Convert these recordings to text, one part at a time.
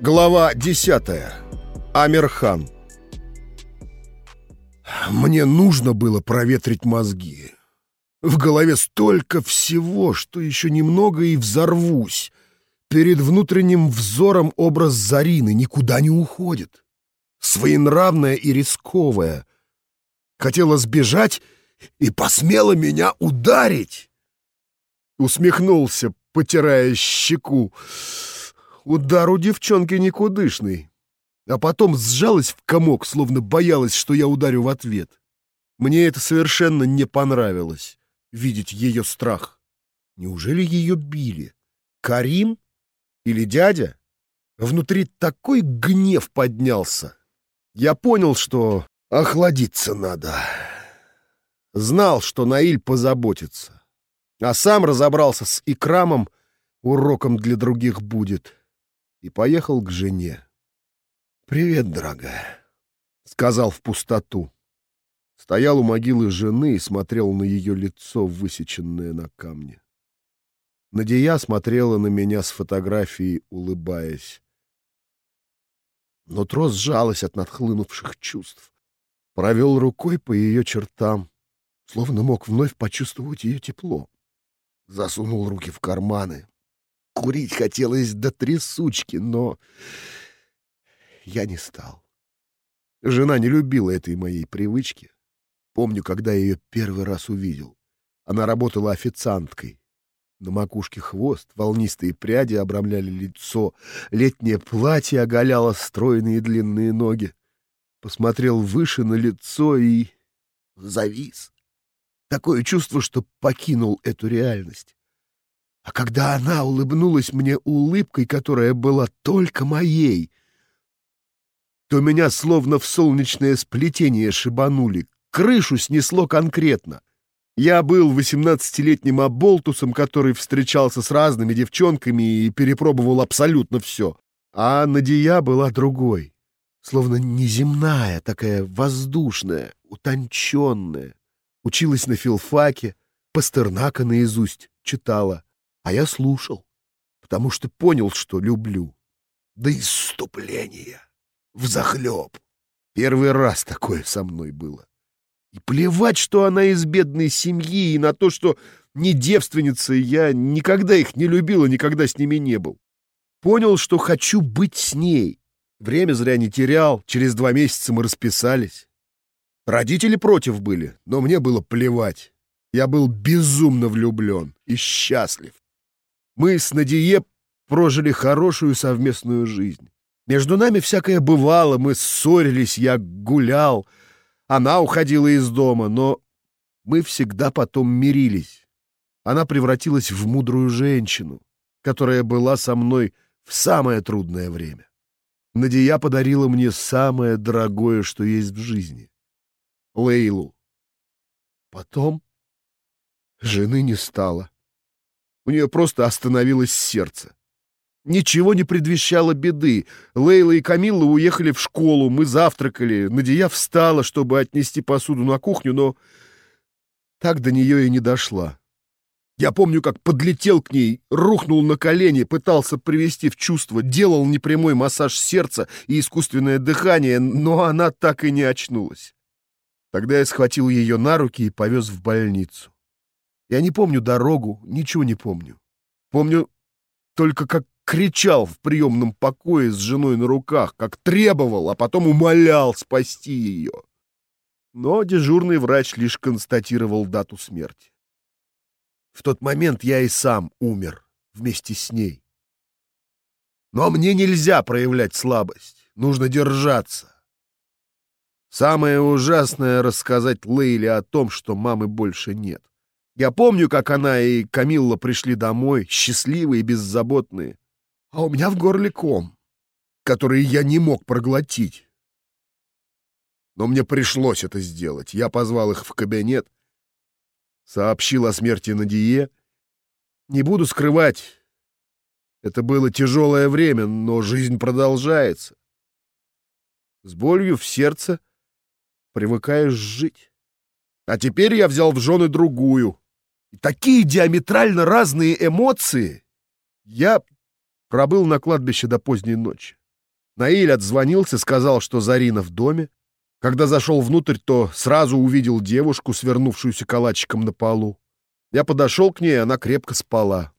Глава 10. Амирхан. Мне нужно было проветрить мозги. В голове столько всего, что еще немного и взорвусь. Перед внутренним взором образ Зарины никуда не уходит. Своенравная и рисковая. Хотела сбежать и посмела меня ударить. Усмехнулся, потирая щеку. Удар у девчонки никудышный. А потом сжалась в комок, словно боялась, что я ударю в ответ. Мне это совершенно не понравилось, видеть ее страх. Неужели ее били? Карим? Или дядя? Внутри такой гнев поднялся. Я понял, что охладиться надо. Знал, что Наиль позаботится. А сам разобрался с Икрамом, уроком для других будет и поехал к жене. «Привет, дорогая», — сказал в пустоту. Стоял у могилы жены и смотрел на ее лицо, высеченное на камне. Надея смотрела на меня с фотографией, улыбаясь. Но трос сжалась от надхлынувших чувств. Провел рукой по ее чертам, словно мог вновь почувствовать ее тепло. Засунул руки в карманы, Курить хотелось до трясучки, но я не стал. Жена не любила этой моей привычки. Помню, когда я ее первый раз увидел. Она работала официанткой. На макушке хвост, волнистые пряди обрамляли лицо, летнее платье оголяло стройные длинные ноги. Посмотрел выше на лицо и завис. Такое чувство, что покинул эту реальность. А когда она улыбнулась мне улыбкой, которая была только моей, то меня словно в солнечное сплетение шибанули, крышу снесло конкретно. Я был восемнадцатилетним оболтусом, который встречался с разными девчонками и перепробовал абсолютно все. А Надия была другой, словно неземная, такая воздушная, утонченная. Училась на филфаке, Пастернака наизусть читала. А я слушал, потому что понял, что люблю. Да исступление! Взахлеб! Первый раз такое со мной было. И плевать, что она из бедной семьи, и на то, что не девственница, я никогда их не любил и никогда с ними не был. Понял, что хочу быть с ней. Время зря не терял, через два месяца мы расписались. Родители против были, но мне было плевать. Я был безумно влюблен и счастлив. Мы с Надие прожили хорошую совместную жизнь. Между нами всякое бывало, мы ссорились, я гулял, она уходила из дома, но мы всегда потом мирились. Она превратилась в мудрую женщину, которая была со мной в самое трудное время. Надия подарила мне самое дорогое, что есть в жизни — Лейлу. Потом жены не стало. У нее просто остановилось сердце. Ничего не предвещало беды. Лейла и Камилла уехали в школу, мы завтракали. Надия встала, чтобы отнести посуду на кухню, но так до нее и не дошла. Я помню, как подлетел к ней, рухнул на колени, пытался привести в чувство, делал непрямой массаж сердца и искусственное дыхание, но она так и не очнулась. Тогда я схватил ее на руки и повез в больницу. Я не помню дорогу, ничего не помню. Помню только, как кричал в приемном покое с женой на руках, как требовал, а потом умолял спасти ее. Но дежурный врач лишь констатировал дату смерти. В тот момент я и сам умер вместе с ней. Но мне нельзя проявлять слабость, нужно держаться. Самое ужасное — рассказать Лейле о том, что мамы больше нет. Я помню, как она и Камилла пришли домой, счастливые и беззаботные. А у меня в горле ком, который я не мог проглотить. Но мне пришлось это сделать. Я позвал их в кабинет, сообщил о смерти Надие. Не буду скрывать, это было тяжелое время, но жизнь продолжается. С болью в сердце привыкаешь жить. А теперь я взял в жены другую, и такие диаметрально разные эмоции. Я пробыл на кладбище до поздней ночи. Наиль отзвонился, сказал, что Зарина в доме. Когда зашел внутрь, то сразу увидел девушку, свернувшуюся калачиком на полу. Я подошел к ней, она крепко спала.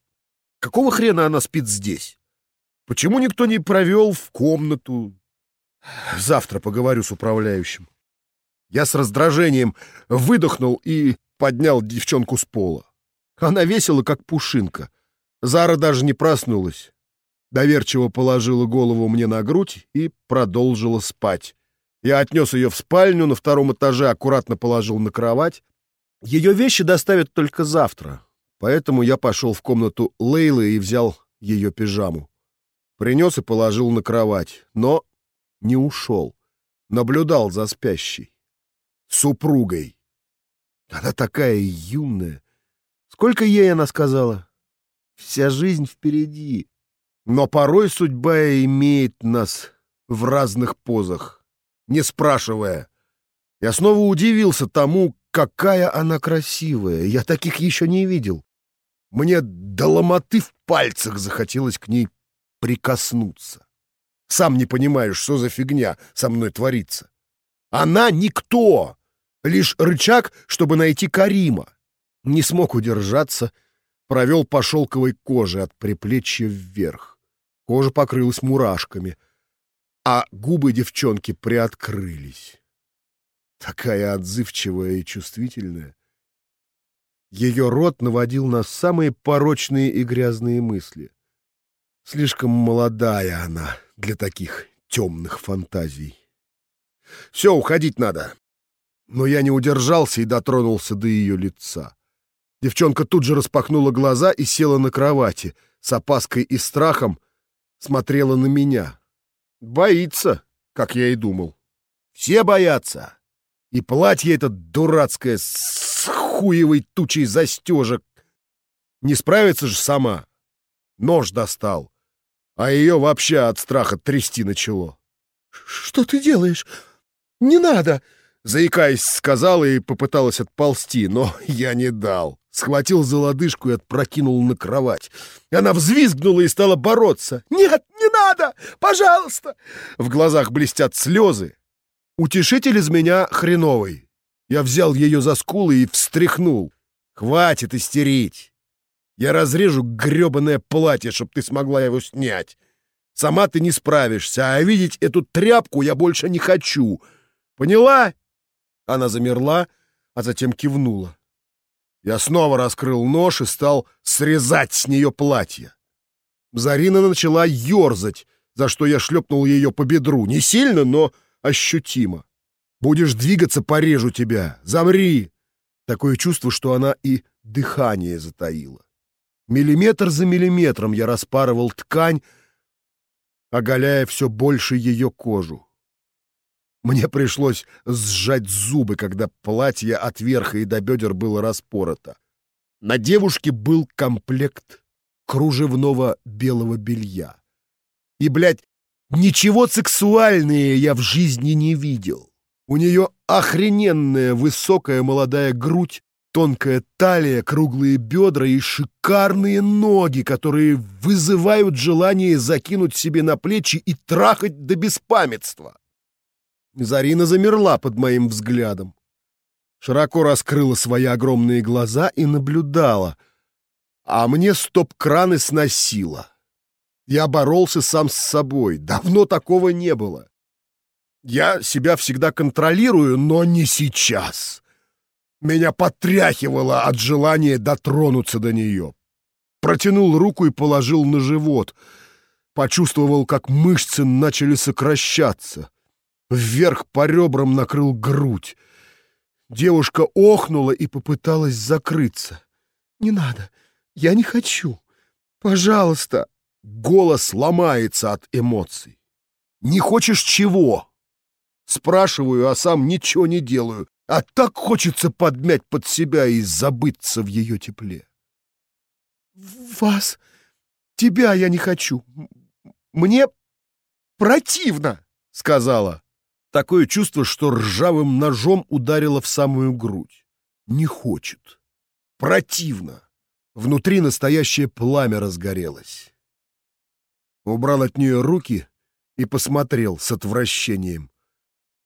Какого хрена она спит здесь? Почему никто не провел в комнату? Завтра поговорю с управляющим. Я с раздражением выдохнул и поднял девчонку с пола. Она весела, как пушинка. Зара даже не проснулась. Доверчиво положила голову мне на грудь и продолжила спать. Я отнес ее в спальню, на втором этаже аккуратно положил на кровать. Ее вещи доставят только завтра, поэтому я пошел в комнату Лейлы и взял ее пижаму. Принес и положил на кровать, но не ушел. Наблюдал за спящей. Супругой. Она такая юная. Сколько ей она сказала? Вся жизнь впереди. Но порой судьба имеет нас в разных позах, не спрашивая. Я снова удивился тому, какая она красивая. Я таких еще не видел. Мне до ломоты в пальцах захотелось к ней прикоснуться. Сам не понимаешь, что за фигня со мной творится. Она никто, лишь рычаг, чтобы найти Карима. Не смог удержаться, провел по шелковой коже от приплечья вверх. Кожа покрылась мурашками, а губы девчонки приоткрылись. Такая отзывчивая и чувствительная. Ее рот наводил на самые порочные и грязные мысли. Слишком молодая она для таких темных фантазий. Все, уходить надо. Но я не удержался и дотронулся до ее лица. Девчонка тут же распахнула глаза и села на кровати, с опаской и страхом смотрела на меня. Боится, как я и думал. Все боятся. И платье это дурацкое с хуевой тучей застежек. Не справится же сама. Нож достал. А ее вообще от страха трясти начало. «Что ты делаешь? Не надо!» Заикаясь, сказала и попыталась отползти, но я не дал. Схватил за лодыжку и отпрокинул на кровать. Она взвизгнула и стала бороться. «Нет, не надо! Пожалуйста!» В глазах блестят слезы. Утешитель из меня хреновый. Я взял ее за скулы и встряхнул. «Хватит истерить! Я разрежу грёбаное платье, чтоб ты смогла его снять. Сама ты не справишься, а видеть эту тряпку я больше не хочу. Поняла?» Она замерла, а затем кивнула. Я снова раскрыл нож и стал срезать с нее платье. Зарина начала ерзать, за что я шлепнул ее по бедру. Не сильно, но ощутимо. Будешь двигаться, порежу тебя. Замри. Такое чувство, что она и дыхание затаила. Миллиметр за миллиметром я распарывал ткань, оголяя все больше ее кожу. Мне пришлось сжать зубы, когда платье от верха и до бедер было распорото. На девушке был комплект кружевного белого белья. И, блядь, Ничего сексуальнее я в жизни не видел. У нее охрененная высокая молодая грудь, тонкая талия, круглые бедра и шикарные ноги, которые вызывают желание закинуть себе на плечи и трахать до беспамятства. Зарина замерла под моим взглядом. Широко раскрыла свои огромные глаза и наблюдала, а мне стоп-краны сносило. Я боролся сам с собой. Давно такого не было. Я себя всегда контролирую, но не сейчас. Меня потряхивало от желания дотронуться до нее. Протянул руку и положил на живот. Почувствовал, как мышцы начали сокращаться. Вверх по ребрам накрыл грудь. Девушка охнула и попыталась закрыться. «Не надо, я не хочу. Пожалуйста!» Голос ломается от эмоций. «Не хочешь чего?» Спрашиваю, а сам ничего не делаю. А так хочется подмять под себя и забыться в ее тепле. «Вас, тебя я не хочу. Мне противно», — сказала. Такое чувство, что ржавым ножом ударило в самую грудь. Не хочет. Противно. Внутри настоящее пламя разгорелось убрал от нее руки и посмотрел с отвращением.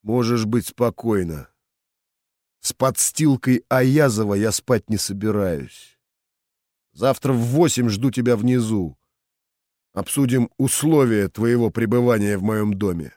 «Можешь быть спокойна. С подстилкой Аязова я спать не собираюсь. Завтра в восемь жду тебя внизу. Обсудим условия твоего пребывания в моем доме».